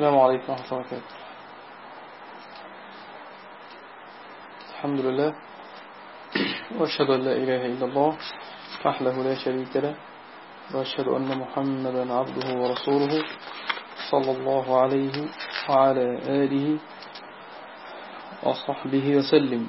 السلام عليكم ورحمة الله وبركاته. الحمد لله. وأشهد أن لا إله إلا الله وحده لا شريك له. وأشهد أن محمدا عبده ورسوله صلى الله عليه وعلى آله وصحبه وسلم.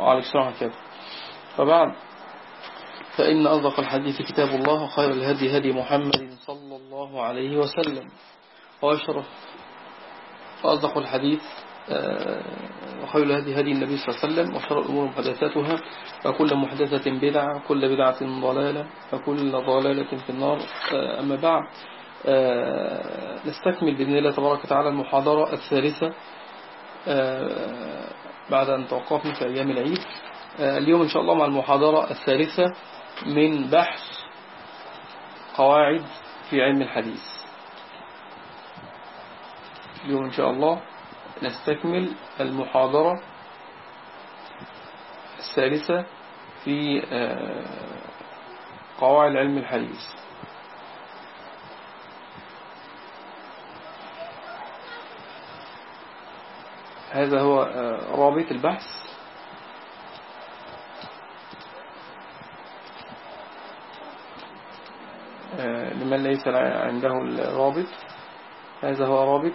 وعليك السلام عليكم فبعد فإن أصدق الحديث كتاب الله وخير الهدي هدي محمد صلى الله عليه وسلم. وأشرف فأصدق الحديث وخير الهدي هدي النبي صلى الله عليه وسلم وشر الأمور محدثاتها وكل محدثة بدعة وكل بدعة ضلالة وكل ضلالة في النار. أما بعد نستكمل بإذن الله تبارك وتعالى المحاضرة الثالثة. بعد أن توقفنا في أيام العيد. اليوم إن شاء الله مع المحاضرة الثالثة من بحث قواعد في علم الحديث. اليوم إن شاء الله نستكمل المحاضرة الثالثة في قواعد علم الحديث. هذا هو رابط البحث. لمن ليس عنده الرابط هذا هو رابط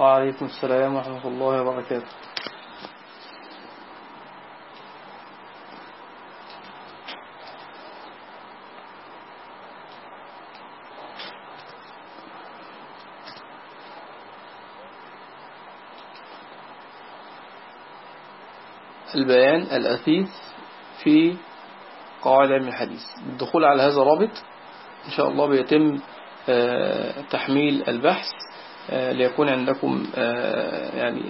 وعليكم السلام ورحمة الله وبركاته. البيان الأثيث في قواعد علم الحديث. الدخول على هذا الرابط إن شاء الله بيتم تحميل البحث ليكون عندكم يعني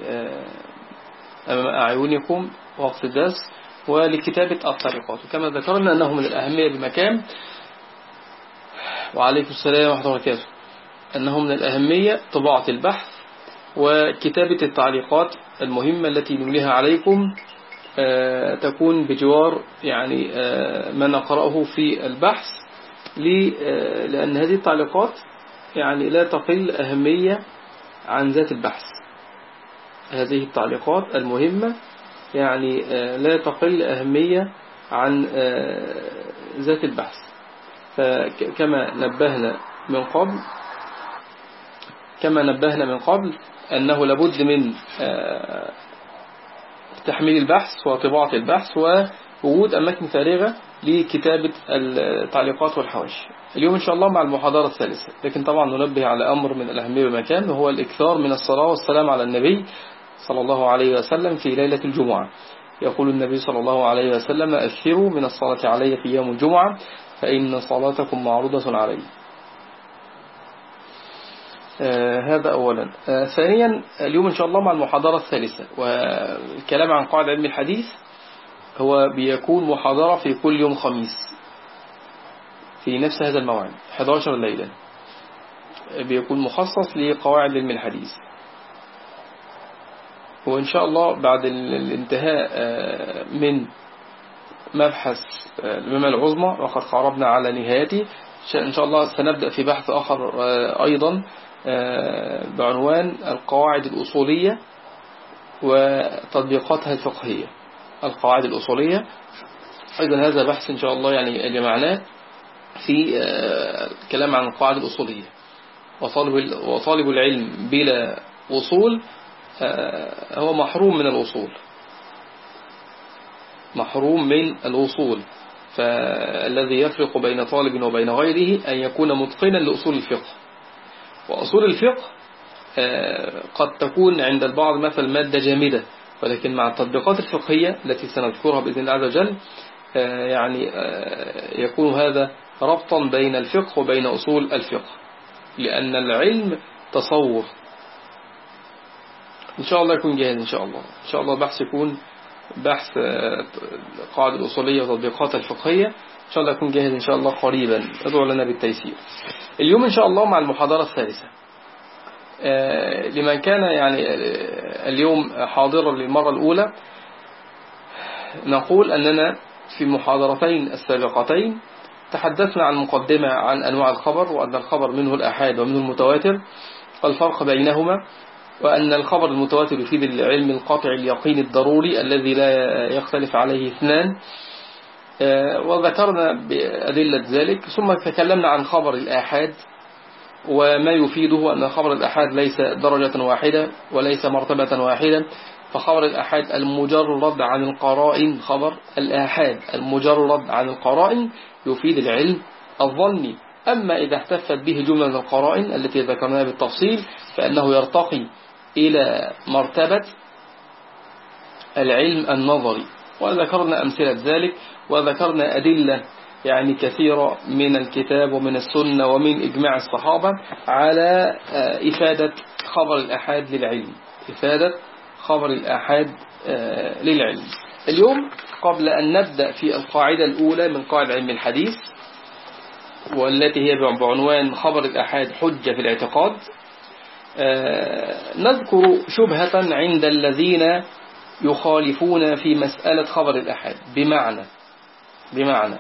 أمام أعينكم وقت الدرس ولكتابة الطريقات وكما ذكرنا أنه من الأهمية بمكان وعليكم السلام ورحمة الله وبركاته. أنه من الأهمية طباعة البحث وكتابة التعليقات المهمة التي نمليها عليكم تكون بجوار يعني ما نقرأه في البحث لأن هذه التعليقات يعني لا تقل أهمية عن ذات البحث. هذه التعليقات المهمة يعني لا تقل أهمية عن ذات البحث. فكما نبهنا من قبل كما نبهنا من قبل أنه لابد من تحميل البحث وطباعة البحث ووجود أماكن فارغة لكتابة التعليقات والحواشي اليوم إن شاء الله مع المحاضرة الثالثة. لكن طبعا ننبه على أمر من الأهمية بمكان وهو الإكثار من الصلاة والسلام على النبي صلى الله عليه وسلم في ليلة الجمعة. يقول النبي صلى الله عليه وسلم أكثروا من الصلاة علي في يوم الجمعة فإن صلاتكم معروضة علي. هذا أولا. آه ثانيا اليوم إن شاء الله مع المحاضرة الثالثة. والكلام عن قاعدة علم الحديث هو بيكون محاضرة في كل يوم خميس في نفس هذا الموعد 11 ليلة بيكون مخصص لقواعد علم الحديث. وإن شاء الله بعد الانتهاء من مبحث الإمامة العظمى وقد قربنا على نهايته إن شاء الله سنبدأ في بحث آخر أيضا. بعنوان القواعد الأصولية وتطبيقاتها الفقهية. القواعد الأصولية. أيضا هذا بحث إن شاء الله يعني جمعناه في الكلام عن القواعد الأصولية. وطالب وطالب العلم بلا وصول هو محروم من الوصول. محروم من الوصول. فالذي يفرق بين طالب وبين غيره أن يكون متقنا لأصول الفقه. وأصول الفقه آه، قد تكون عند البعض مثل مادة جامدة ولكن مع التطبيقات الفقهية التي سنذكرها بإذن الله عز وجل آه، يعني آه، يكون هذا ربطا بين الفقه وبين أصول الفقه لأن العلم تصور. إن شاء الله يكون جاهز إن شاء الله. إن شاء الله بحث يكون بحث قاعدة الأصولية وتطبيقات الفقهية إن شاء الله يكون جاهز إن شاء الله قريبا. أدعو لنا بالتيسير. اليوم إن شاء الله مع المحاضرة الثالثة. آه، لمن كان يعني آه، اليوم حاضرا للمرة الأولى نقول أننا في المحاضرتين السابقتين تحدثنا عن مقدمة عن أنواع الخبر وأن الخبر منه الأحاد ومنه المتواتر والفرق بينهما وأن الخبر المتواتر يفيد العلم القاطع اليقين الضروري الذي لا يختلف عليه اثنان وذكرنا بأدلة ذلك ثم تكلمنا عن خبر الآحاد وما يفيده أن خبر الأحاد ليس درجة واحدة وليس مرتبة واحدة. فخبر الأحاد المجرد عن القرائن خبر الآحاد المجرد عن القرائن يفيد العلم الظني أما إذا احتفت به جملة من القرائن التي ذكرناها بالتفصيل فإنه يرتقي إلى مرتبة العلم النظري. وذكرنا أمثلة ذلك وذكرنا أدلة يعني كثيرة من الكتاب ومن السنة ومن إجماع الصحابة على آه، إفادة خبر الأحاد للعلم. إفادة خبر الأحاد آه، للعلم. اليوم قبل أن نبدأ في القاعدة الأولى من قاعدة علم الحديث والتي هي بعنوان خبر الأحاد حجة في الاعتقاد آه، نذكر شبهة عند الذين يخالفون في مسألة خبر الأحاد. بمعنى بمعنى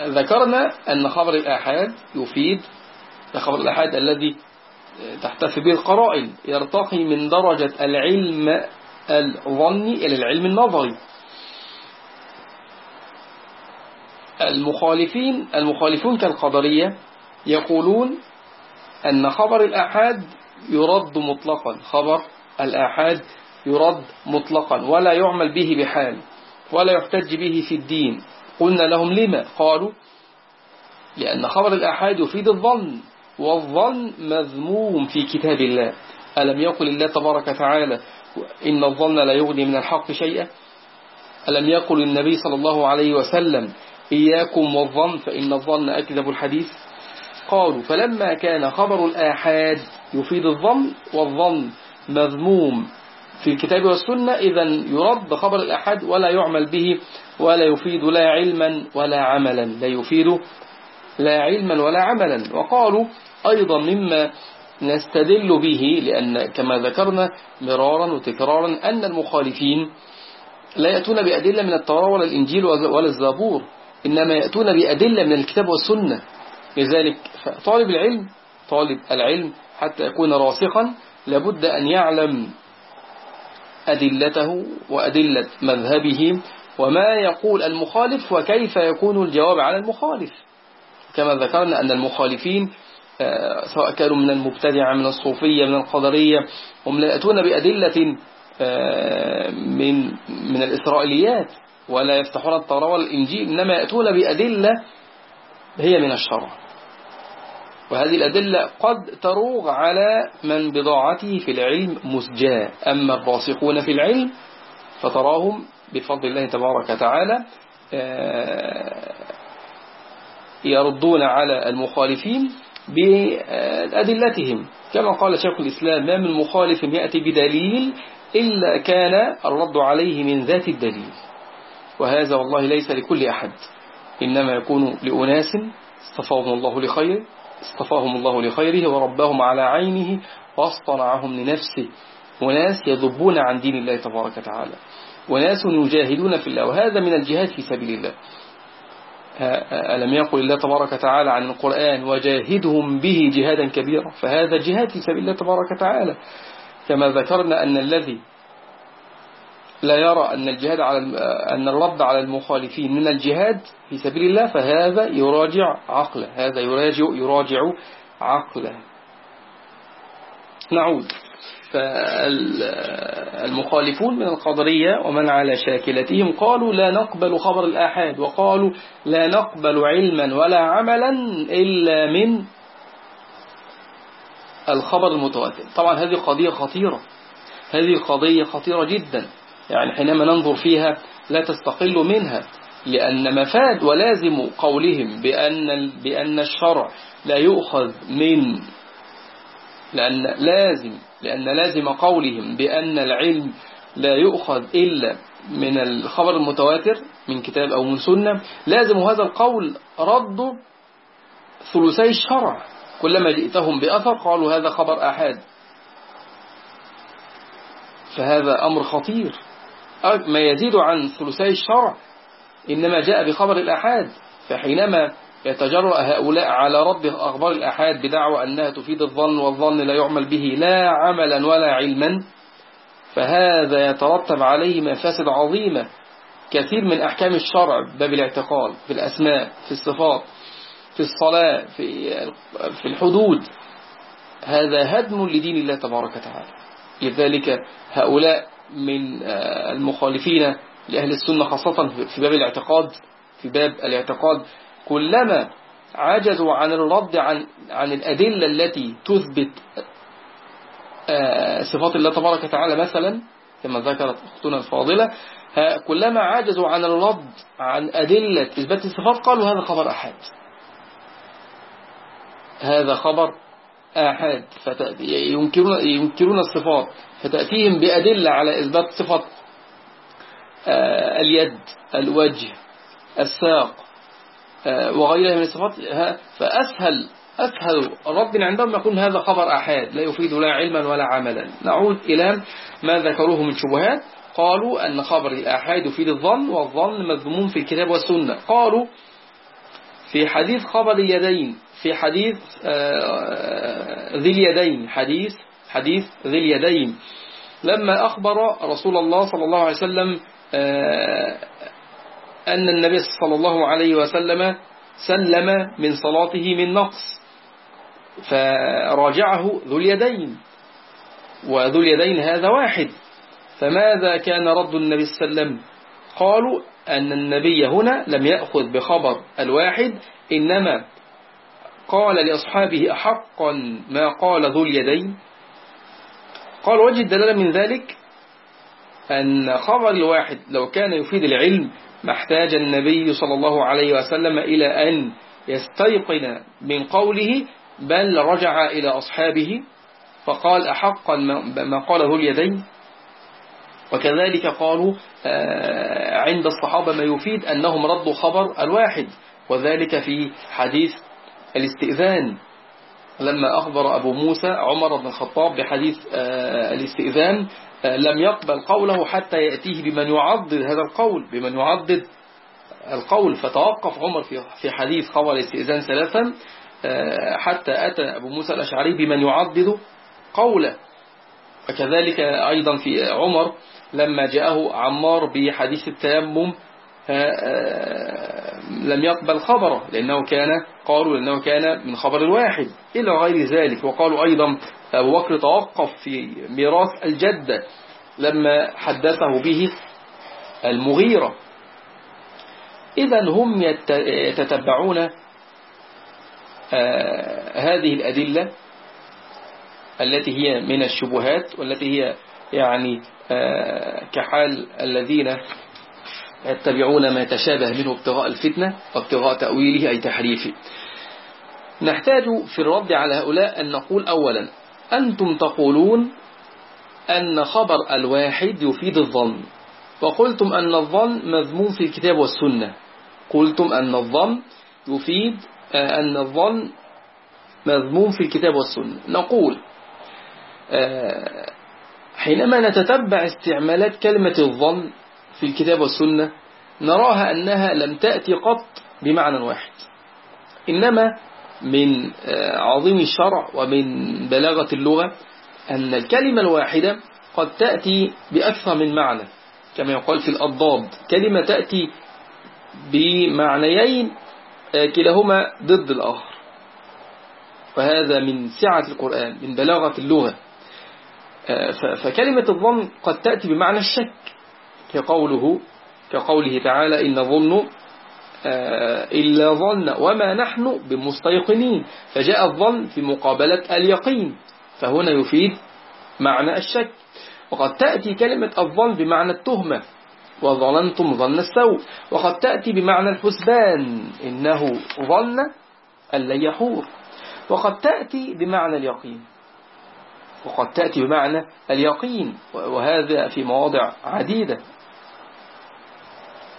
ذكرنا أن خبر الآحاد يفيد خبر الآحاد الذي تحتفي به القرائن يرتقي من درجة العلم الظني إلى العلم النظري. المخالفين المخالفون كالقدرية يقولون أن خبر الآحاد يرد مطلقا خبر الآحاد يرد مطلقا ولا يعمل به بحال ولا يحتج به في الدين. قلنا لهم لما؟ قالوا لأن خبر الأحاد يفيد الظن والظن مذموم في كتاب الله. ألم يقل الله تبارك وتعالى إن الظن لا يغني من الحق شيئا؟ ألم يقل النبي صلى الله عليه وسلم إياكم والظن فإن الظن أكذب الحديث؟ قالوا فلما كان خبر الآحاد يفيد الظن والظن مذموم في الكتاب والسنة إذا يرد خبر الأحد ولا يعمل به ولا يفيد لا علما ولا عملا. لا يفيد لا علما ولا عملا. وقالوا أيضا مما نستدل به لأن كما ذكرنا مرارا وتكرارا أن المخالفين لا يأتون بأدلة من التوراة ولا الإنجيل ولا الزبور إنما يأتون بأدلة من الكتاب والسنة. لذلك طالب العلم طالب العلم حتى يكون راسخا لابد أن يعلم أدلته وأدلة مذهبه وما يقول المخالف وكيف يكون الجواب على المخالف. كما ذكرنا أن المخالفين آه، سواء كانوا من المبتدعة من الصوفية من القدرية هم لا يأتون بأدلة آه، من من الإسرائيليات ولا يفتحون التوراة والإنجيل إنما يأتون بأدلة هي من الشرع. وهذه الأدلة قد تروغ على من بضاعته في العلم مسجاة أما الراسخون في العلم فتراهم بفضل الله تبارك وتعالى آه، يردون على المخالفين بأدلتهم. كما قال شيخ الإسلام ما من مخالف يأتي بدليل إلا كان الرد عليه من ذات الدليل. وهذا والله ليس لكل أحد إنما يكون لأناس اصطفاهم الله لخير اصطفاهم الله لخيره وربهم على عينه واصطنعهم لنفسه. وناس يذبون عن دين الله تبارك وتعالى. وناس يجاهدون في الله وهذا من الجهاد في سبيل الله. ألم يقل الله تبارك وتعالى عن القرآن وجاهدهم به جهادا كبيرا فهذا جهاد في سبيل الله تبارك وتعالى. كما ذكرنا أن الذي لا يرى أن الجهاد على أن الرد على المخالفين من الجهاد في سبيل الله فهذا يراجع عقله هذا يراجع يراجع عقله. نعود. فالمخالفون من القدرية ومن على شاكلتهم قالوا لا نقبل خبر الآحاد وقالوا لا نقبل علما ولا عملا إلا من الخبر المتواتر. طبعا هذه قضية خطيرة. هذه قضية خطيرة جدا. يعني حينما ننظر فيها لا تستقل منها لأن مفاد ولازم قولهم بأن, بأن الشرع لا يؤخذ من لأن لازم لأن لازم قولهم بأن العلم لا يؤخذ إلا من الخبر المتواتر من كتاب أو من سنة. لازم هذا القول رد ثلثي الشرع. كلما جئتهم بأثر قالوا هذا خبر أحد فهذا أمر خطير. ما يزيد عن ثلثي الشرع. إنما جاء بخبر الأحاد. فحينما يتجرأ هؤلاء على رد أخبار الأحاد بدعوى أنها تفيد الظن والظن لا يعمل به لا عملا ولا علما فهذا يترتب عليه مفاسد عظيمة كثير من أحكام الشرع باب الاعتقال في الأسماء في الصفات في الصلاة في, في الحدود. هذا هدم لدين الله تبارك وتعالى. لذلك هؤلاء من المخالفين لأهل السنة خاصة في باب الاعتقاد في باب الاعتقاد كلما عجزوا عن الرد عن عن الأدلة التي تثبت آه، صفات الله تبارك وتعالى مثلا كما ذكرت أختنا الفاضلة كلما عجزوا عن الرد عن أدلة إثبات الصفات قالوا هذا خبر أحد. هذا خبر آحاد ينكرون, ينكرون الصفات فتأتيهم بأدلة على إثبات صفة آه، اليد الوجه الساق وغيرها من الصفات فأسهل أسهل رد عندهم يكون هذا خبر أحاد لا يفيد لا علما ولا عملا. نعود إلى ما ذكروه من شبهات. قالوا أن خبر الأحاد يفيد الظن والظن مذموم في الكتاب والسنة. قالوا في حديث خبر اليدين في حديث آه، ذي اليدين حديث حديث ذي اليدين. لما أخبر رسول الله صلى الله عليه وسلم آه، أن النبي صلى الله عليه وسلم سلم من صلاته من نقص فراجعه ذو اليدين وذو اليدين هذا واحد. فماذا كان رد النبي صلى الله عليه وسلم؟ قالوا أن النبي هنا لم يأخذ بخبر الواحد إنما قال لأصحابه أحقا ما قال ذو اليدين. قال وجه الدلالة من ذلك أن خبر الواحد لو كان يفيد العلم ما احتاج النبي صلى الله عليه وسلم إلى أن يستيقن من قوله بل رجع إلى أصحابه فقال أحقا ما قال ذو اليدين. وكذلك قالوا آه، عند الصحابة ما يفيد أنهم ردوا خبر الواحد وذلك في حديث الاستئذان. لما أخبر أبو موسى عمر بن الخطاب بحديث آه، الاستئذان لم يقبل قوله حتى يأتيه بمن يعضد هذا القول بمن يعضد القول. فتوقف عمر في حديث خبر الاستئذان ثلاثا آه، حتى أتى أبو موسى الأشعري بمن يعضد قوله. وكذلك أيضا في عمر لما جاءه عمار بحديث التيمم لم يقبل خبره لأنه كان قالوا لأنه كان من خبر الواحد إلى غير ذلك. وقالوا أيضا أبو بكر توقف في ميراث الجدة لما حدثه به المغيرة. إذا هم يتتبعون آه، هذه الأدلة التي هي من الشبهات والتي هي يعني آه، كحال الذين يتبعون ما يتشابه منه ابتغاء الفتنة وابتغاء تأويله أي تحريفه. نحتاج في الرد على هؤلاء أن نقول أولا أنتم تقولون أن خبر الواحد يفيد الظن. وقلتم أن الظن مذموم في الكتاب والسنة. قلتم أن الظن يفيد آه، أن الظن مذموم في الكتاب والسنة. نقول آه، حينما نتتبع استعمالات كلمة الظن في الكتاب والسنة نراها أنها لم تأتي قط بمعنى واحد. إنما من آه، عظيم الشرع ومن بلاغة اللغة أن الكلمة الواحدة قد تأتي بأكثر من معنى. كما يقال في الأضداد كلمة تأتي بمعنيين آه، كلاهما ضد الآخر. وهذا من سعة القرآن من بلاغة اللغة. آه، فكلمة الظن قد تأتي بمعنى الشك كقوله كقوله تعالى إن ظن آه، إلا ظن وما نحن بمستيقنين. فجاء الظن في مقابلة اليقين. فهنا يفيد معنى الشك. وقد تأتي كلمة الظن بمعنى التهمة. وظننتم ظن السوء. وقد تأتي بمعنى الحسبان. إنه ظن أن لن يحور. وقد تأتي بمعنى اليقين. وقد تأتي بمعنى اليقين. وهذا في مواضع عديدة.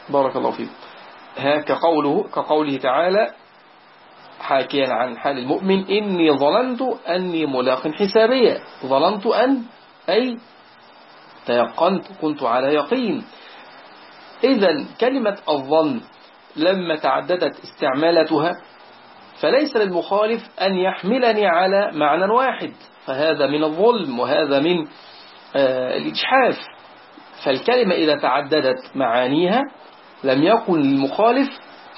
بارك الله فيكم كقوله كقوله تعالى حاكيا عن حال المؤمن إني ظننت أني ملاق حسابية ظننت أن أي تيقنت كنت على يقين. إذا كلمة الظن لما تعددت استعمالاتها فليس للمخالف أن يحملني على معنى واحد فهذا من الظلم وهذا من آه، الإجحاف. فالكلمة إذا تعددت معانيها لم يكن للمخالف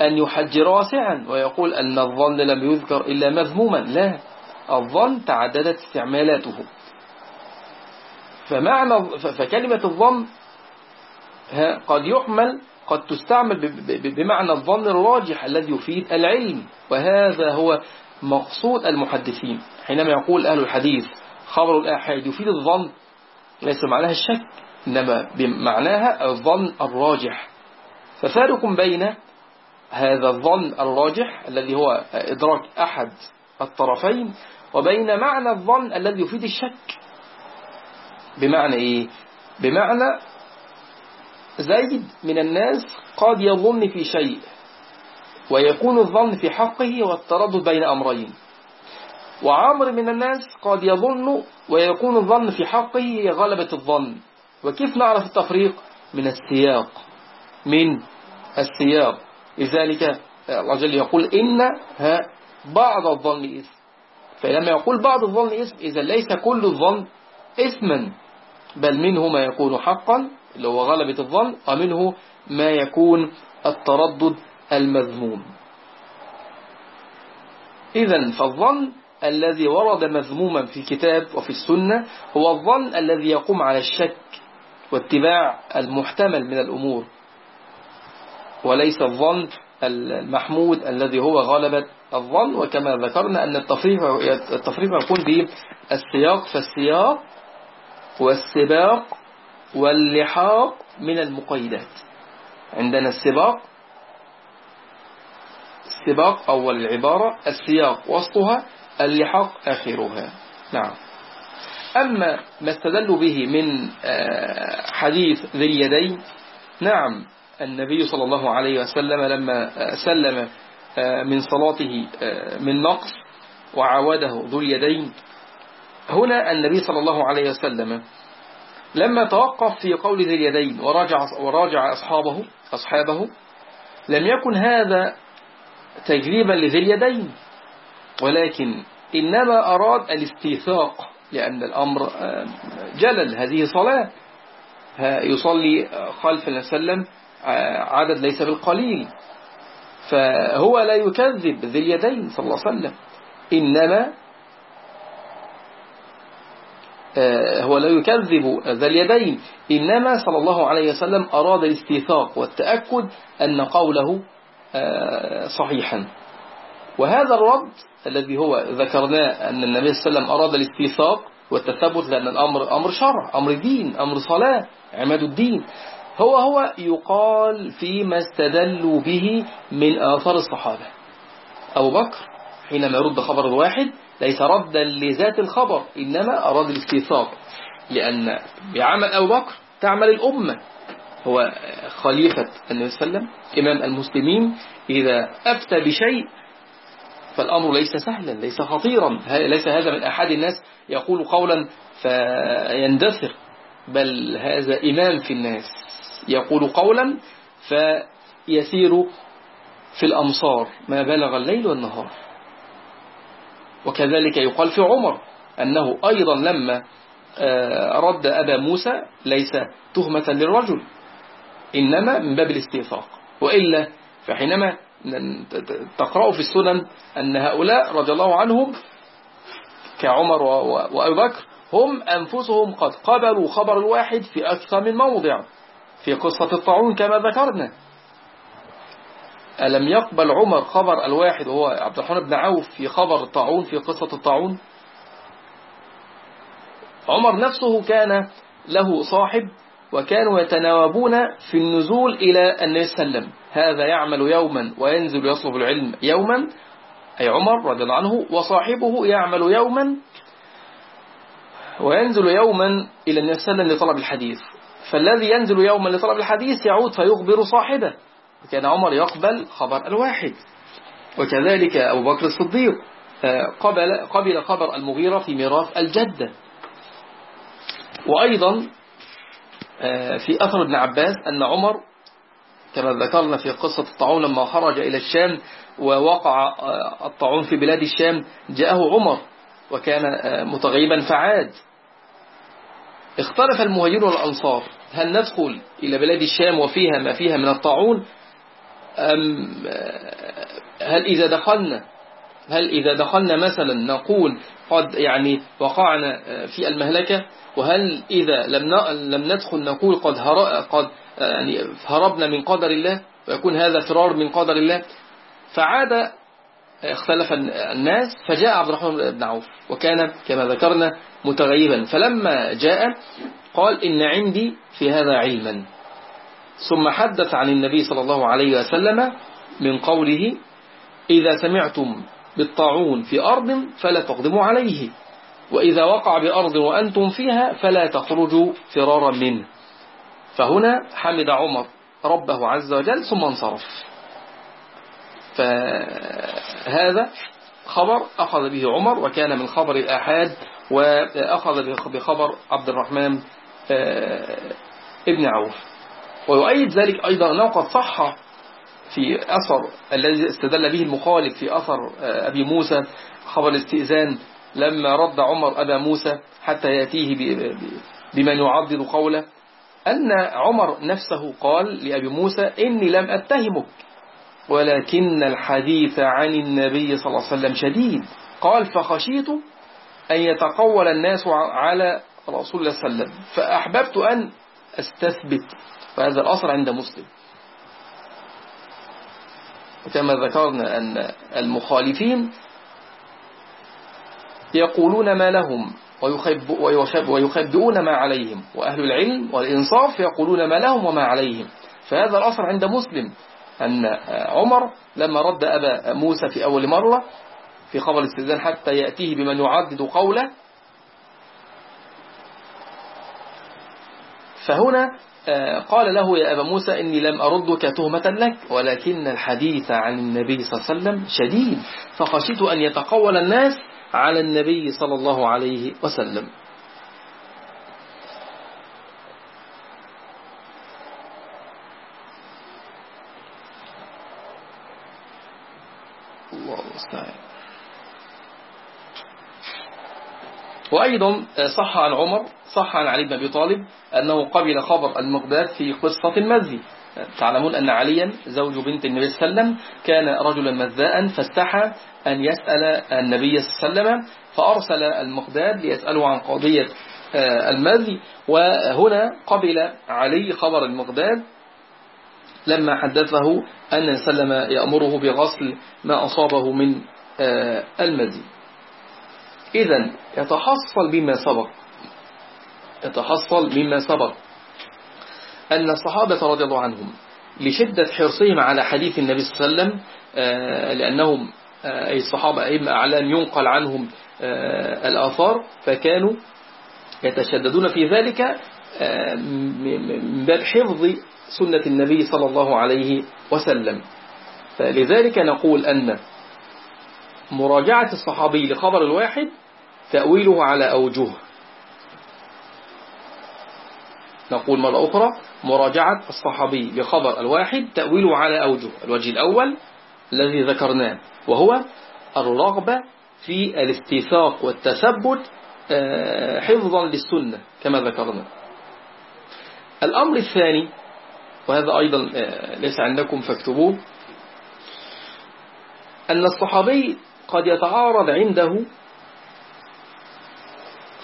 أن يحجر واسعا ويقول أن الظن لم يذكر إلا مذموما. لا الظن تعددت استعمالاته. فمعنى فكلمة الظن قد يحمل قد تستعمل بمعنى الظن الراجح الذي يفيد العلم. وهذا هو مقصود المحدثين. حينما يقول أهل الحديث خبر الآحاد يفيد الظن ليس معناها الشك إنما بمعناها الظن الراجح. ففارق بين هذا الظن الراجح الذي هو إدراك أحد الطرفين وبين معنى الظن الذي يفيد الشك. بمعنى إيه؟ بمعنى زيد من الناس قد يظن في شيء ويكون الظن في حقه والتردد بين أمرين. وعمر من الناس قد يظن ويكون الظن في حقه غلبة الظن. وكيف نعرف التفريق؟ من السياق. من السياق لذلك الله جل يقول إن ها بعض الظن إثم. فلما يقول بعض الظن إثم إذا ليس كل الظن إثما بل منه ما يكون حقا اللي هو غلبة الظن ومنه ما يكون التردد المذموم. إذا فالظن الذي ورد مذموما في الكتاب وفي السنة هو الظن الذي يقوم على الشك واتباع المحتمل من الأمور. وليس الظن المحمود الذي هو غلبة الظن وكما ذكرنا أن التفريق, التفريق يكون بالسياق فالسياق والسباق واللحاق من المقيدات. عندنا السباق السباق أول العبارة السياق وسطها اللحاق آخرها. نعم. أما ما استدلوا به من آه، حديث ذي اليدين نعم النبي صلى الله عليه وسلم لما آه، سلم آه، من صلاته من نقص وعاوده ذو اليدين. هنا النبي صلى الله عليه وسلم لما توقف في قول ذي اليدين وراجع, وراجع أصحابه, أصحابه لم يكن هذا تجريبا لذي اليدين ولكن إنما أراد الاستيثاق لأن الأمر آه، جلل. هذه صلاة يصلي خلف النبي صلى الله عليه وسلم آه، عدد ليس بالقليل. فهو لا يكذب ذي اليدين صلى الله عليه وسلم. إنما آه، هو لا يكذب ذا اليدين. إنما صلى الله عليه وسلم أراد الاستيثاق والتأكد أن قوله آه، صحيحا. وهذا الرد الذي هو ذكرناه أن النبي صلى الله عليه وسلم أراد الاستيثاق والتثبت لأن الأمر أمر شرع أمر دين أمر صلاة عماد الدين. هو هو يقال فيما استدلوا به من آثار الصحابة. أبو بكر حينما يرد خبر الواحد ليس ردا لذات الخبر إنما أراد الاستيثاق لأن بعمل أبو بكر تعمل الأمة. هو خليفة النبي صلى الله عليه وسلم إمام المسلمين. إذا أفتى بشيء فالأمر ليس سهلا ليس خطيرا. ليس هذا من أحد الناس يقول قولا فيندثر بل هذا إمام في الناس. يقول قولا فيسير في الأمصار ما بلغ الليل والنهار. وكذلك يقال في عمر أنه أيضا لما آه، رد أبا موسى ليس تهمة للرجل إنما من باب الاستيثاق. وإلا فحينما تقرأ في السنن أن هؤلاء رضي الله عنهم كعمر وأبي بكر هم أنفسهم قد قبلوا خبر الواحد في أكثر من موضع. في قصة الطاعون كما ذكرنا. ألم يقبل عمر خبر الواحد وهو عبد الرحمن بن عوف في خبر الطاعون في قصة الطاعون؟ عمر نفسه كان له صاحب وكانوا يتناوبون في النزول إلى النبي صلى الله عليه وسلم. هذا يعمل يوما وينزل يطلب العلم يوما. أي عمر رضي الله عنه وصاحبه يعمل يوما وينزل يوما إلى النبي صلى الله عليه وسلم لطلب الحديث. فالذي ينزل يوما لطلب الحديث يعود فيخبر صاحبه. وكان عمر يقبل خبر الواحد. وكذلك أبو بكر الصديق آه، قبل, قبل خبر المغيرة في ميراث الجدة. وأيضا آه، في أثر ابن عباس أن عمر كما ذكرنا في قصة الطاعون لما خرج إلى الشام ووقع آه، الطاعون في بلاد الشام جاءه عمر وكان متغيبا فعاد. اختلف المهاجرون والأنصار. هل ندخل إلى بلاد الشام وفيها ما فيها من الطاعون؟ أم هل إذا دخلنا هل إذا دخلنا مثلا نقول قد يعني وقعنا في المهلكة؟ وهل إذا لم لم ندخل نقول قد قد يعني هربنا من قدر الله؟ ويكون هذا فرار من قدر الله؟ فعاد اختلف الناس فجاء عبد الرحمن بن عوف وكان كما ذكرنا متغيبا. فلما جاء قال إن عندي في هذا علما. ثم حدث عن النبي صلى الله عليه وسلم من قوله إذا سمعتم بالطاعون في أرض فلا تقدموا عليه وإذا وقع بأرض وأنتم فيها فلا تخرجوا فرارا منه. فهنا حمد عمر ربه عز وجل ثم انصرف. فهذا خبر أخذ به عمر وكان من خبر الآحاد وأخذ بخبر عبد الرحمن آه، ابن عوف. ويؤيد ذلك أيضا أنه قد صح في أثر الذي استدل به المخالف في أثر آه، أبي موسى. خبر الاستئذان لما رد عمر أبا موسى حتى يأتيه بمن يعضد قوله أن عمر نفسه قال لأبي موسى إني لم أتهمك. ولكن الحديث عن النبي صلى الله عليه وسلم شديد. قال فخشيت أن يتقول الناس على رسول الله صلى الله عليه وسلم فأحببت أن أستثبت وهذا الأصل عند مسلم. وكما ذكرنا أن المخالفين يقولون ما لهم ويخبئون ما عليهم وأهل العلم والإنصاف يقولون ما لهم وما عليهم فهذا الأصل عند مسلم. أن عمر لما رد أبا موسى في أول مرة في خبر الاستئذان حتى يأتيه بمن يعدد قوله فهنا آه، قال له يا أبا موسى إني لم أردك تهمة لك ولكن الحديث عن النبي صلى الله عليه وسلم شديد فخشيت أن يتقول الناس على النبي صلى الله عليه وسلم الله المستعان وأيضا صح عن عمر صح عن علي بن أبي طالب أنه قبل خبر المقداد في قصة المزي. تعلمون أن عليا زوج بنت النبي صلى الله عليه وسلم كان رجلا مذاء فاستحى أن يسأل النبي صلى الله عليه وسلم فأرسل المقداد ليسأله عن قضية آه، المذي وهنا قبل علي خبر المقداد لما حدثه أن سلم يأمره بغسل ما أصابه من آه، المذي إذا يتحصل بما سبق. يتحصل مما سبق. أن الصحابة رضي الله عنهم لشدة حرصهم على حديث النبي صلى الله عليه وسلم آه، لأنهم آه، أي الصحابة أئمة أعلام ينقل عنهم آه، الآثار فكانوا يتشددون في ذلك من باب حفظ سنة النبي صلى الله عليه وسلم. فلذلك نقول أن مراجعة الصحابي لخبر الواحد تأويله على أوجه. نقول مرة أخرى مراجعة الصحابي لخبر الواحد تأويله على أوجه. الوجه الأول الذي ذكرناه وهو الرغبة في الاستيثاق والتثبت آه، حفظا للسنة كما ذكرنا. الأمر الثاني وهذا أيضا آه، ليس عندكم فاكتبوه. أن الصحابي قد يتعارض عنده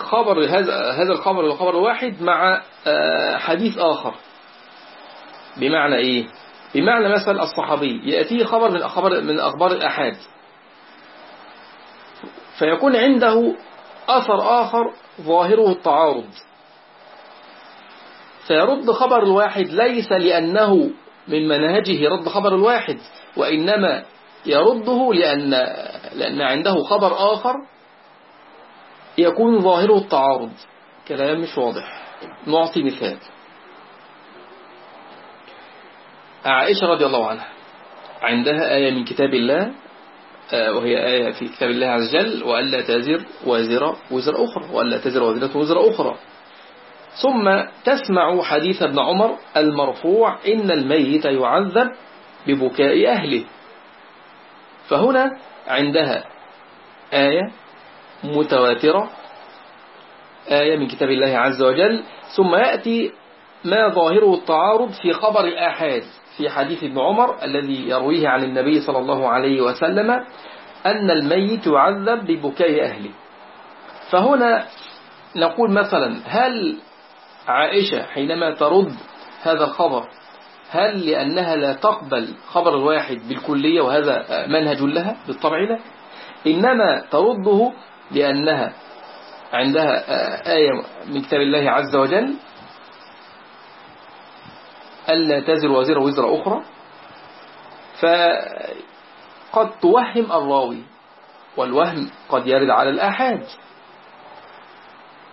خبر هذا هذا الخبر الخبر الواحد مع آه، حديث آخر. بمعنى إيه؟ بمعنى مثلا الصحابي. يأتيه خبر من أخبار, من أخبار الأحاد. فيكون عنده أثر آخر ظاهره التعارض. فيرد خبر الواحد ليس لأنه من منهجه رد خبر الواحد وإنما يرده لأن, لأن عنده خبر آخر يكون ظاهره التعارض. كلام مش واضح. نعطي مثال. عائشة رضي الله عنها. عندها آية من كتاب الله آه، وهي آية في كتاب الله عز وجل وألا تزر وازرة وزر أخرى وألا تزر وازرة وزر أخرى. ثم تسمع حديث ابن عمر المرفوع إن الميت يعذب ببكاء أهله. فهنا عندها آية متواترة آية من كتاب الله عز وجل ثم يأتي ما ظاهره التعارض في خبر الآحاد في حديث ابن عمر الذي يرويه عن النبي صلى الله عليه وسلم أن الميت يعذب ببكاء أهله. فهنا نقول مثلا هل عائشة حينما ترد هذا الخبر هل لأنها لا تقبل خبر الواحد بالكلية وهذا منهج لها بالطبع لا؟ إنما ترده لأنها عندها آية من كتاب الله عز وجل ألا تزر وزر وزر أخرى فقد توهم الراوي والوهم قد يرد على الآحاد.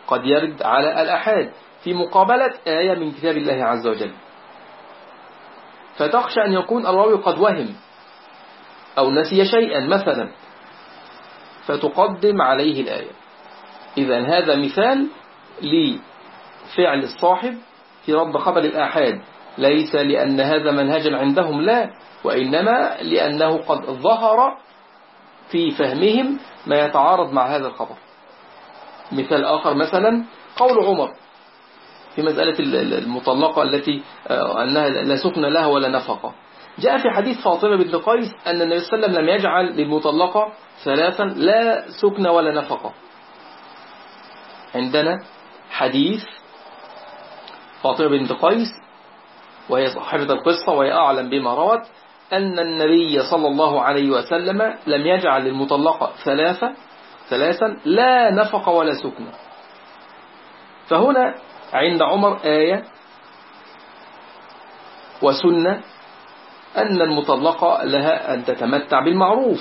قد يرد على الآحاد في مقابلة آية من كتاب الله عز وجل. فتخشى أن يكون الراوي قد وهم أو نسي شيئا مثلا. فتقدم عليه الآية. إذا هذا مثال لفعل الصاحب في رد خبر الآحاد. ليس لأن هذا منهجا عندهم لا وإنما لأنه قد ظهر في فهمهم ما يتعارض مع هذا الخبر. مثال آخر مثلا قول عمر في مسألة المطلقة التي آه، أنها لا سكن لها ولا نفقة. جاء في حديث فاطمة بنت قيس أن النبي صلى الله عليه وسلم لم يجعل للمطلقة ثلاثا لا سكن ولا نفقة. عندنا حديث فاطمة بنت قيس وهي صاحبة القصة وهي أعلم بما روت أن النبي صلى الله عليه وسلم لم يجعل للمطلقة ثلاثة ثلاثا لا نفق ولا سكن. فهنا عند عمر آية وسنة أن المطلقة لها أن تتمتع بالمعروف.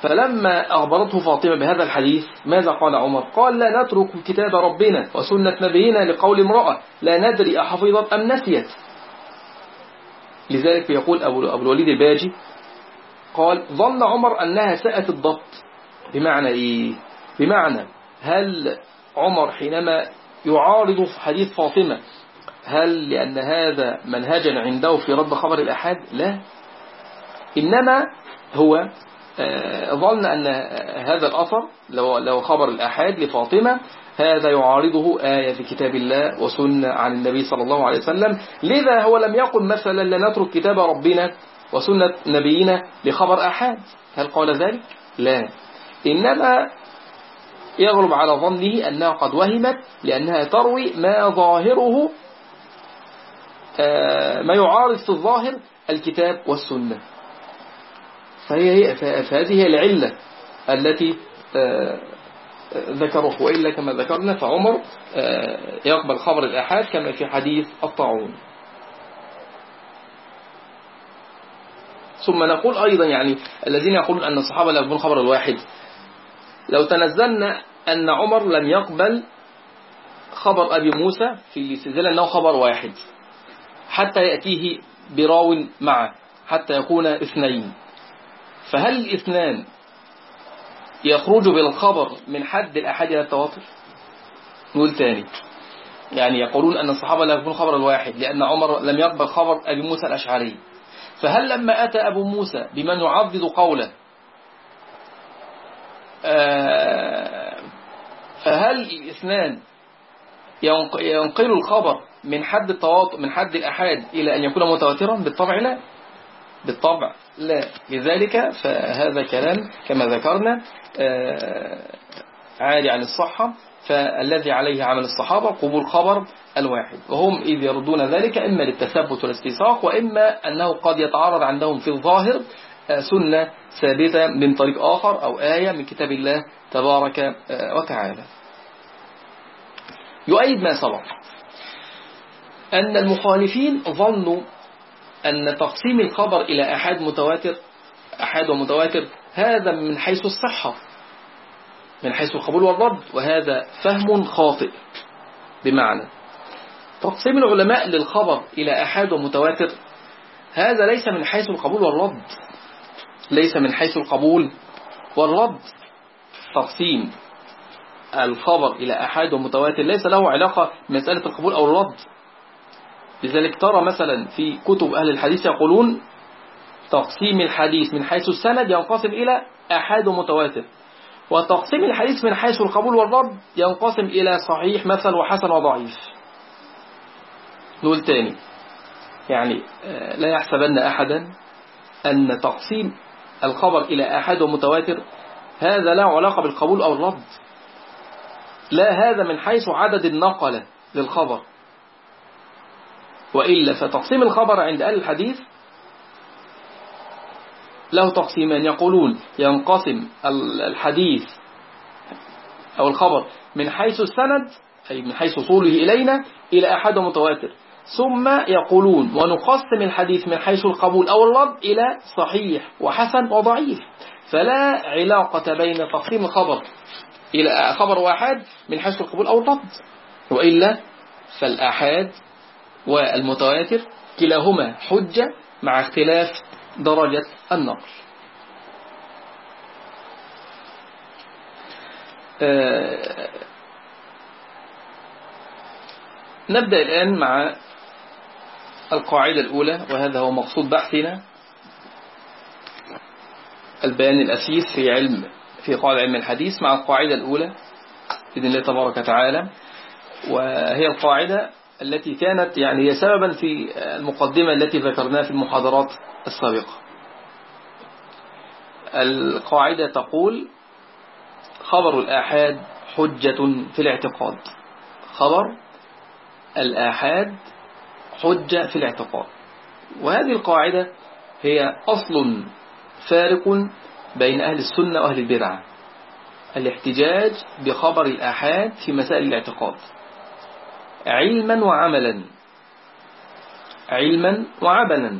فلما أخبرته فاطمة بهذا الحديث ماذا قال عمر؟ قال لا نترك كتاب ربنا وسنة نبينا لقول امرأة. لا ندري أحفظت أم نسيت. لذلك بيقول أبو الوليد الباجي قال ظن عمر أنها سأت الضبط. بمعنى إيه؟ بمعنى هل عمر حينما يعارض حديث فاطمة هل لأن هذا منهجا عنده في رد خبر الأحاد لا. إنما هو آه، ظن أن هذا الأثر لو, لو خبر الأحاد لفاطمة هذا يعارضه آية في كتاب الله وسنة عن النبي صلى الله عليه وسلم. لذا هو لم يقل مثلا لنترك كتاب ربنا وسنة نبينا لخبر أحاد هل قال ذلك؟ لا. إنما يغلب على ظنه أنها قد وهمت لأنها تروي ما ظاهره ما يعارض في الظاهر الكتاب والسنة. فهي فهذه هي العلة التي آه، ذكره وإلا كما ذكرنا فعمر آه، يقبل خبر الأحاد كما في حديث الطاعون. ثم نقول أيضا يعني الذين يقولون أن الصحابة لا يقبلون خبر الواحد. لو تنزلنا أن عمر لم يقبل خبر أبي موسى في الاستدلال أنه خبر واحد. حتى يأتيه براو معه حتى يكون اثنين. فهل الاثنان يخرج بالخبر من حد الأحد إلى التواتر؟ نقول تاني. يعني يقولون أن الصحابة لا يكون خبر الواحد لأن عمر لم يقبل خبر أبي موسى الأشعري. فهل لما أتى أبو موسى بمن يعضد قوله آه، فهل الاثنان ينقل الخبر من حد التواطؤ من حد الأحاد إلى أن يكون متواترا بالطبع لا. بالطبع لا. لذلك فهذا كلام كما ذكرنا آه، عالي عن الصحة فالذي عليه عمل الصحابة قبول خبر الواحد. وهم إذ يردون ذلك إما للتثبت والاستيثاق وإما أنه قد يتعارض عندهم في الظاهر آه، سنة ثابتة من طريق آخر أو آية من كتاب الله تبارك آه، وتعالى. يؤيد ما سبق. أن المخالفين ظنوا أن تقسيم الخبر إلى أحد متواتر أحد ومتواتر هذا من حيث الصحة من حيث القبول والرد وهذا فهم خاطئ بمعنى. تقسيم العلماء للخبر إلى أحد ومتواتر هذا ليس من حيث القبول والرد ليس من حيث القبول والرد. تقسيم الخبر إلى أحد ومتواتر ليس له علاقة بمسألة القبول أو الرد. لذلك ترى مثلا في كتب أهل الحديث يقولون تقسيم الحديث من حيث السند ينقسم إلى أحد ومتواتر وتقسيم الحديث من حيث القبول والرد ينقسم إلى صحيح مثل وحسن وضعيف. نقول تاني يعني آه، لا يحسبن أحدا أن تقسيم الخبر إلى أحد ومتواتر هذا لا علاقة بالقبول أو الرد. لا هذا من حيث عدد النقلة للخبر. وإلا فتقسيم الخبر عند أهل الحديث له تقسيمان. يقولون ينقسم الحديث أو الخبر من حيث السند أي من حيث وصوله إلينا إلى أحد متواتر. ثم يقولون ونقسم الحديث من حيث القبول أو الرد إلى صحيح وحسن وضعيف. فلا علاقة بين تقسيم الخبر إلى خبر واحد من حيث القبول أو الرد. وإلا فالآحاد والمتواتر كلاهما حجة مع اختلاف درجة النقل. آه، نبدأ الآن مع القاعدة الأولى وهذا هو مقصود بحثنا. البيان الأسيس في علم في قاعدة علم الحديث مع القاعدة الأولى بإذن الله تبارك وتعالى. وهي القاعدة التي كانت يعني هي سببا في المقدمة التي ذكرناها في المحاضرات السابقة. القاعدة تقول خبر الآحاد حجة في الاعتقاد. خبر الآحاد حجة في الاعتقاد. وهذه القاعدة هي أصل فارق بين أهل السنة وأهل البدعة. الاحتجاج بخبر الآحاد في مسائل الاعتقاد. علما وعملا. علما وعملا.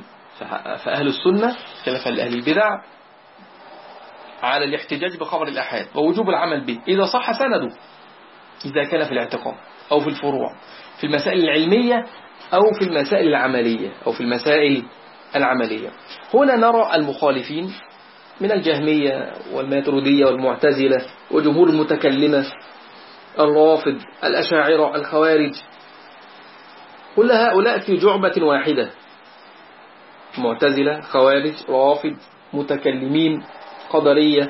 فأهل السنة خلافا لأهل البدع على الاحتجاج بخبر الأحاد ووجوب العمل به. إذا صح سنده إذا كان في الاعتقاد أو في الفروع في المسائل العلمية أو في المسائل العملية أو في المسائل العملية. هنا نرى المخالفين من الجهمية والماترودية والمعتزلة وجمهور المتكلمة الرافض الأشاعرة الخوارج كل هؤلاء في جعبة واحدة. معتزلة خوارج رافض متكلمين قدرية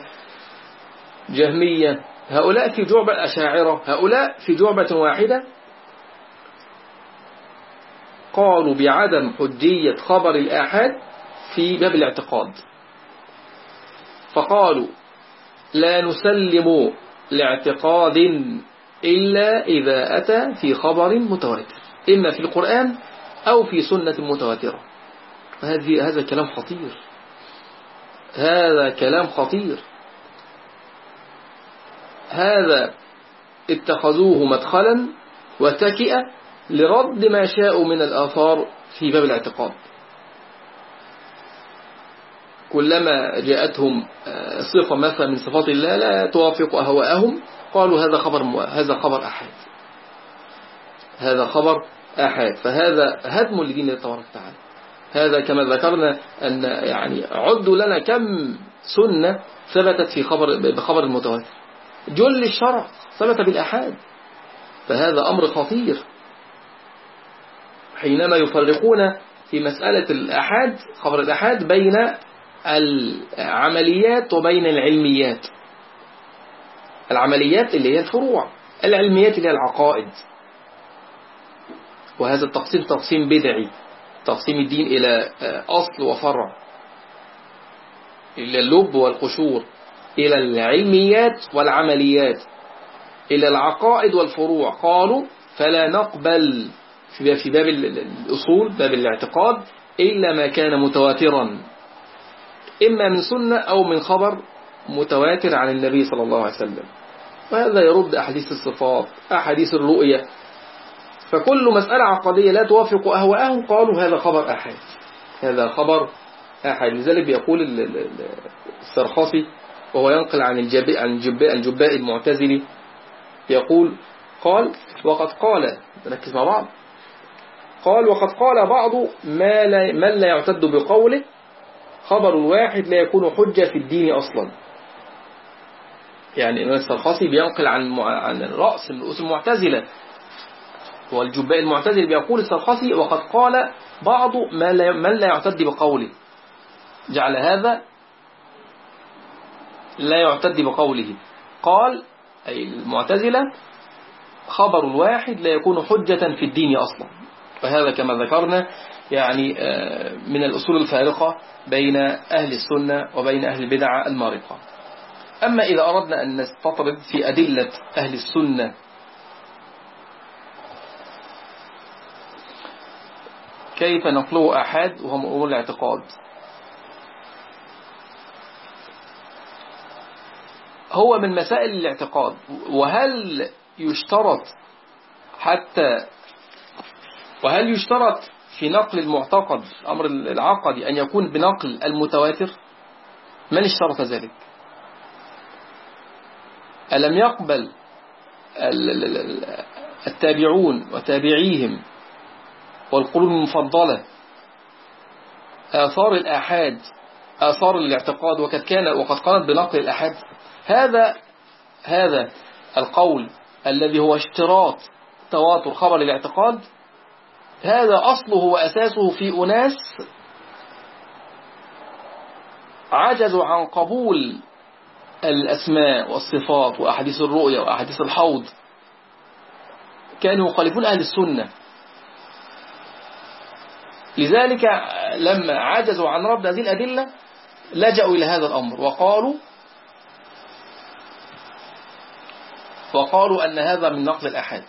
جهمية. هؤلاء في جعبة أشاعرة هؤلاء في جعبة واحدة. قالوا بعدم حجية خبر الآحاد في باب الاعتقاد. فقالوا لا نسلم لاعتقاد إلا إذا أتى في خبر متواتر إما في القرآن أو في سنة متواترة. هذه هذا كلام خطير. هذا كلام خطير. هذا اتخذوه مدخلا وتكئة لرد ما شاءوا من الآثار في باب الاعتقاد. كلما جاءتهم آه، صفة مثلا من صفات الله لا توافق أهواءهم قالوا هذا خبر هذا خبر أحد. هذا خبر أحد. فهذا هدم لدين الله تبارك وتعالى. هذا كما ذكرنا أن يعني عدوا لنا كم سنة ثبتت في خبر بخبر المتواتر. جل الشرع ثبت بالأحاد. فهذا أمر خطير. حينما يفرقون في مسألة الأحاد خبر الأحاد بين العمليات وبين العلميات. العمليات اللي هي الفروع العلميات اللي هي العقائد. وهذا التقسيم تقسيم بدعي تقسيم الدين إلى أصل وفرع. إلى اللب والقشور إلى العلميات والعمليات إلى العقائد والفروع. قالوا فلا نقبل في باب الأصول باب الاعتقاد إلا ما كان متواترا. إما من سنة أو من خبر متواتر عن النبي صلى الله عليه وسلم. وهذا يرد أحاديث الصفات أحاديث الرؤية. فكل مسألة عقدية لا توافق أهواءهم قالوا هذا خبر أحد. هذا خبر أحد. لذلك بيقول السرخاصي وهو ينقل عن الجباء الجباء, المعتزلي يقول قال وقد قال نركز مع بعض. قال وقد قال بعض ما لا من لا يعتد بقوله خبر واحد لا يكون حجة في الدين أصلا. يعني السرخاصي بينقل عن عن الرأس من المعتزلة. والجباء المعتزل بيقول السرخسي وقد قال بعض من لا يعتد بقوله. جعل هذا لا يعتد بقوله. قال أي المعتزلة خبر واحد لا يكون حجة في الدين أصلا. فهذا كما ذكرنا يعني آه، من الأصول الفارقة بين أهل السنة وبين أهل البدع المارقة. أما إذا أردنا أن نستطرد في أدلة أهل السنة كيف نقله أحد وهم أمور الاعتقاد. هو من مسائل الاعتقاد وهل يشترط حتى وهل يشترط في نقل المعتقد الأمر العقدي أن يكون بنقل المتواتر؟ من اشترط ذلك؟ ألم يقبل التابعون وتابعيهم والقرون المفضلة. آثار الآحاد آثار الاعتقاد وقد كان وقد قالت بنقل الآحاد. هذا هذا القول الذي هو اشتراط تواتر خبر الاعتقاد هذا أصله وأساسه في أناس عجزوا عن قبول الأسماء والصفات وأحاديث الرؤية وأحاديث الحوض. كانوا يخالفون أهل السنة. لذلك لما عجزوا عن رد هذه الأدلة لجأوا إلى هذا الأمر وقالوا وقالوا أن هذا من نقل الأحاد.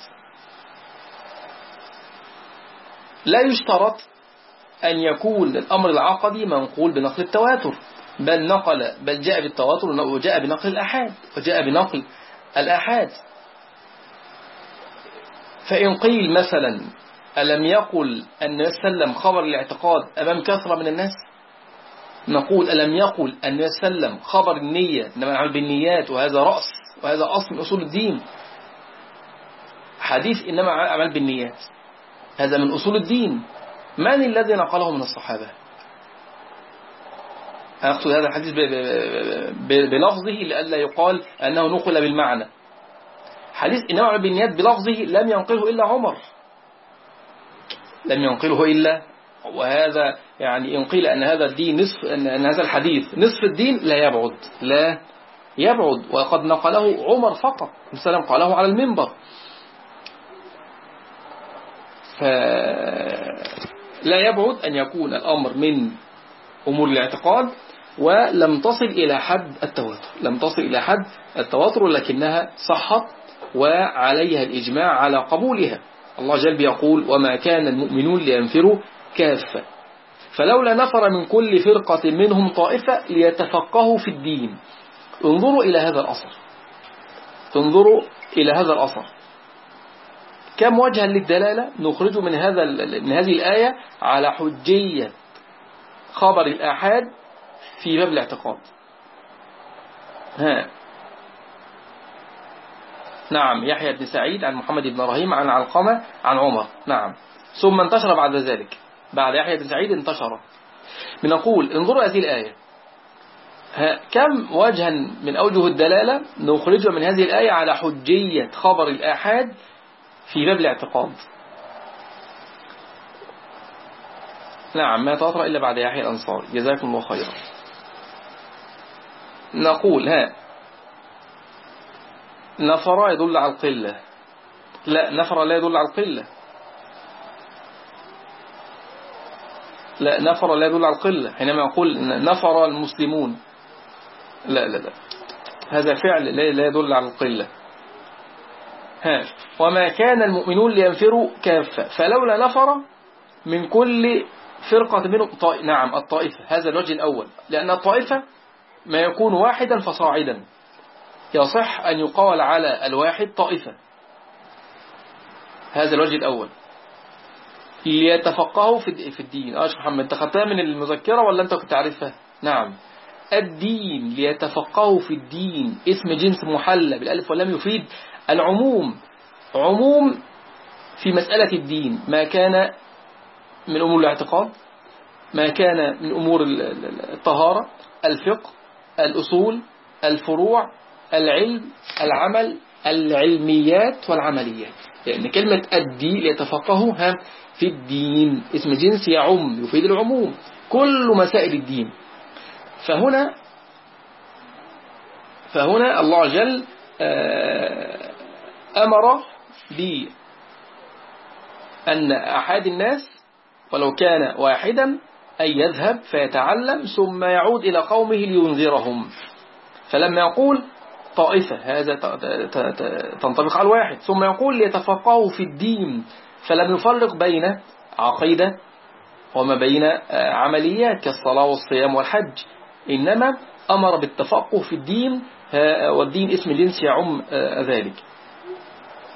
لا يشترط أن يكون الأمر العقدي منقول بنقل التواتر بل نقل بل جاء بالتواتر وجاء بنقل الأحاد وجاء بنقل الأحاد. فإن قيل مثلا ألم يقل أن يسلم خبر الاعتقاد أمام كثرة من الناس؟ نقول ألم يقل أن يسلم خبر النية إنما نعمل بالنيات وهذا رأس وهذا أصل من أصول الدين؟ حديث إنما عمل بالنيات. هذا من أصول الدين. من الذي نقله من الصحابة؟ أقصد هذا الحديث بلفظه لألا يقال أنه نقل بالمعنى. حديث إنما بالنيات بلفظه لم ينقله إلا عمر. لم ينقله إلا وهذا يعني إن قيل أن هذا الدين نصف أن هذا الحديث نصف الدين لا يبعد لا يبعد. وقد نقله عمر فقط السلام قاله على المنبر. فلا يبعد أن يكون الأمر من أمور الاعتقاد ولم تصل إلى حد التواتر. لم تصل إلى حد التواتر لكنها صحت وعليها الإجماع على قبولها. الله جل بيقول وما كان المؤمنون لينفروا كافة. فلولا نفر من كل فرقة منهم طائفة ليتفقهوا في الدين. انظروا إلى هذا الأثر. انظروا إلى هذا الأثر. كم وجها للدلالة؟ نخرج من هذا من هذه الآية على حجية خبر الآحاد في باب الاعتقاد. ها. نعم يحيى بن سعيد عن محمد بن رهيم عن علقمة عن عمر. نعم. ثم انتشر بعد ذلك بعد يحيى بن سعيد انتشر. بنقول انظروا هذه الآية. كم وجها من أوجه الدلالة نخرج من هذه الآية على حجية خبر الآحاد في باب الاعتقاد. نعم ما تطرأ إلا بعد يحيى الأنصار جزاكم الله خيرا. نقول ها نفر يدل على القلة. لا نفر لا يدل على القلة. لا نفر لا يدل على القلة. حينما يقول نفر المسلمون. لا لا لا. هذا فعل لا يدل على القلة. ها وما كان المؤمنون لينفروا كافة. فلولا نفر من كل فرقة منهم نعم الطائفة. هذا الوجه الأول. لأن الطائفة ما يكون واحدا فصاعدا. يصح أن يقال على الواحد طائفة هذا الوجه الأول. ليتفقهوا في الدين. آه محمد خدتها من المذكرة ولا أنت كنت عارفها نعم. الدين ليتفقهوا في الدين. اسم جنس محلى بالألف واللام يفيد. العموم عموم في مسألة الدين. ما كان من أمور الاعتقاد ما كان من أمور الطهارة الفقه الأصول الفروع العلم العمل العلميات والعمليات. يعني كلمة الدين ليتفقهوا في الدين اسم جنس يعم يفيد العموم. كل مسائل الدين. فهنا فهنا الله جل آه، أمر بأن أحد الناس ولو كان واحدا أن يذهب فيتعلم ثم يعود إلى قومه لينذرهم. فلما يقول طائفة هذا تنطبق على الواحد. ثم يقول ليتفقهوا في الدين فلم يفرق بين عقيدة وما بين آه، عمليات كالصلاة والصيام والحج. إنما أمر بالتفقه في الدين والدين اسم جنس يعم آه، ذلك.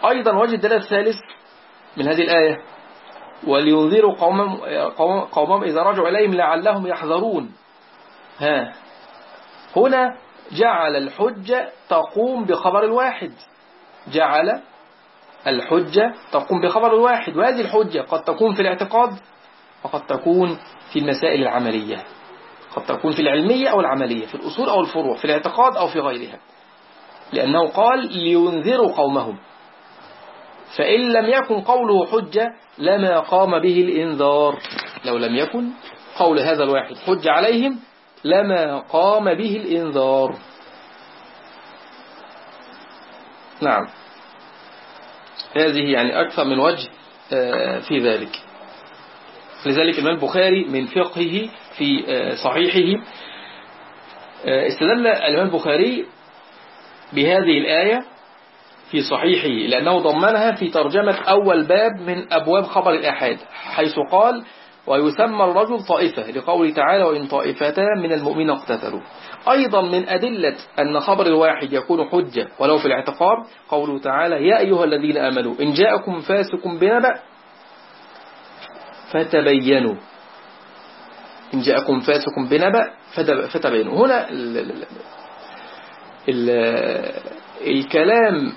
أيضا وجه الدلالة الثالث من هذه الآية ولينذروا قومهم, قومهم إذا رجعوا إليهم لعلهم يحذرون. ها هنا جعل الحجة تقوم بخبر الواحد. جعل الحجة تقوم بخبر الواحد. وهذه الحجة قد تكون في الاعتقاد وقد تكون في المسائل العملية. قد تكون في العلمية أو العملية في الأصول أو الفروع في الاعتقاد أو في غيرها. لأنه قال لينذروا قومهم. فإن لم يكن قوله حجة لما قام به الإنذار. لو لم يكن قول هذا الواحد حجة عليهم لما قام به الإنذار. نعم. هذه يعني أكثر من وجه آه، في ذلك. لذلك الإمام البخاري من فقهه في آه، صحيحه آه، استدل الإمام البخاري بهذه الآية في صحيحه لأنه ضمنها في ترجمة أول باب من أبواب خبر الآحاد حيث قال ويسمى الرجل طائفة لقوله تعالى وإن طائفتان من المؤمنين اقتتلوا. أيضا من أدلة أن خبر الواحد يكون حجة ولو في الاعتقاد قوله تعالى يا أيها الذين آمنوا إن جاءكم فاسق بنبأ فتبينوا. إن جاءكم فاسق بنبأ فتبينوا. هنا ال ال ال الكلام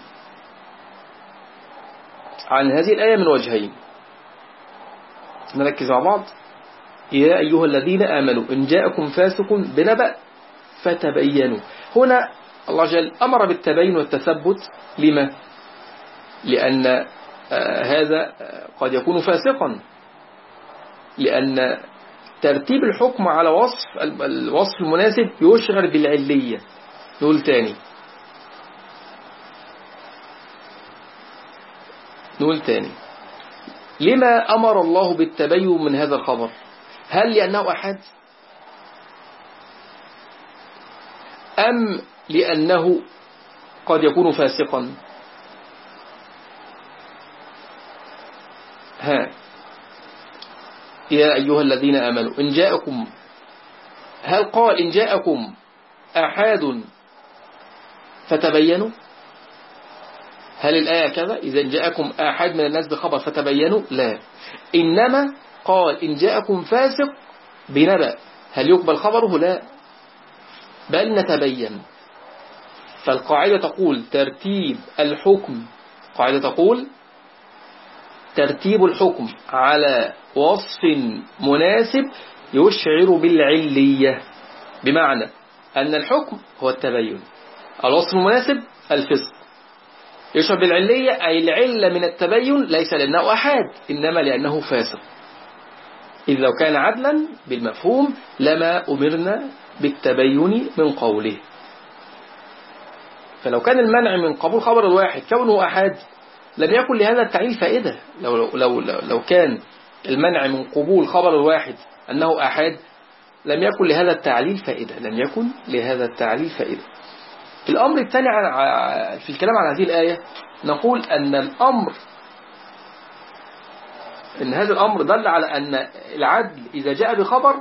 عن هذه الآية من وجهين. نركز مع بعض. يا أيها الذين آمنوا إن جاءكم فاسق بنبأ فتبينوا. هنا الله جل أمر بالتبين والتثبت. لما؟ لأن آه، هذا قد يكون فاسقا. لأن ترتيب الحكم على وصف الوصف المناسب يشغل بالعلية. نقول تاني. نقول تاني. لما أمر الله بالتبين من هذا الخبر؟ هل لأنه أحد؟ أم لأنه قد يكون فاسقا؟ ها. يا أيها الذين آمنوا إن جاءكم هل قال إن جاءكم أحد فتبينوا؟ هل الآية كذا؟ إذا جاءكم أحد من الناس بخبر فتبينوا لا. إنما قال إن جاءكم فاسق بنبأ هل يقبل خبره؟ لا. بل نتبين. فالقاعدة تقول ترتيب الحكم. قاعدة تقول ترتيب الحكم على وصف مناسب يشعر بالعلية. بمعنى أن الحكم هو التبين. الوصف المناسب الفسق. يشعر بالعلية أي العلة من التبين ليس لأنه أحد إنما لأنه فاسق. إذ لو كان عدلا بالمفهوم لما أمرنا بالتبين من قوله. فلو كان المنع من قبول خبر الواحد كونه أحد لم يكن لهذا التعليل فائدة. لو, لو, لو, لو كان المنع من قبول خبر الواحد أنه أحد لم يكن لهذا التعليل فائدة. لم يكن لهذا التعليل فائدة. الأمر الثاني في الكلام عن هذه الآية نقول أن الأمر أن هذا الأمر دل على أن العدل إذا جاء بخبر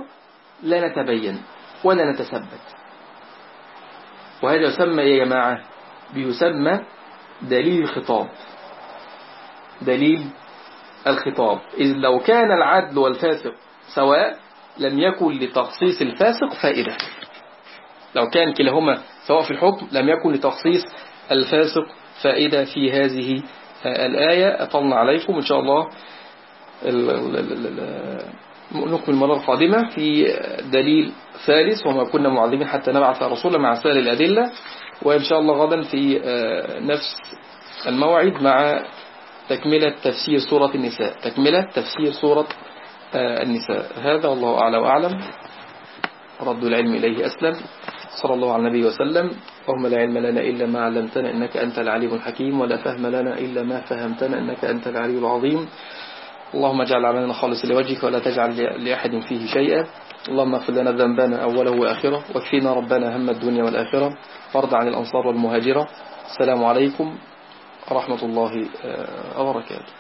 لا نتبين ولا نتثبت. وهذا يسمى يا جماعة؟ بيسمى دليل الخطاب. دليل الخطاب. إذ لو كان العدل والفاسق سواء لم يكن لتخصيص الفاسق فائدة. لو كان كلاهما سواء في الحكم لم يكن لتخصيص الفاسق فائدة في هذه الآية. أطلنا عليكم إن شاء الله نكمل المرة القادمة في دليل ثالث وما كنا معظمين حتى نبعث رسولا مع سائر الأدلة. وإن شاء الله غدا في نفس الموعد مع تكملة تفسير سورة النساء. تكملة تفسير سورة النساء. هذا والله أعلى وأعلم. رد العلم إليه أسلم. صلى الله على النبي وسلم. اللهم لا علم لنا إلا ما علمتنا إنك أنت العليم الحكيم. ولا فهم لنا إلا ما فهمتنا إنك أنت العلي العظيم. اللهم اجعل عملنا خالص لوجهك ولا تجعل لأحد فيه شيئا. اللهم اغفر لنا ذنبنا أوله وآخره واكفينا ربنا هم الدنيا والآخرة. وارض عن الأنصار والمهاجرة. السلام عليكم ورحمة الله وبركاته.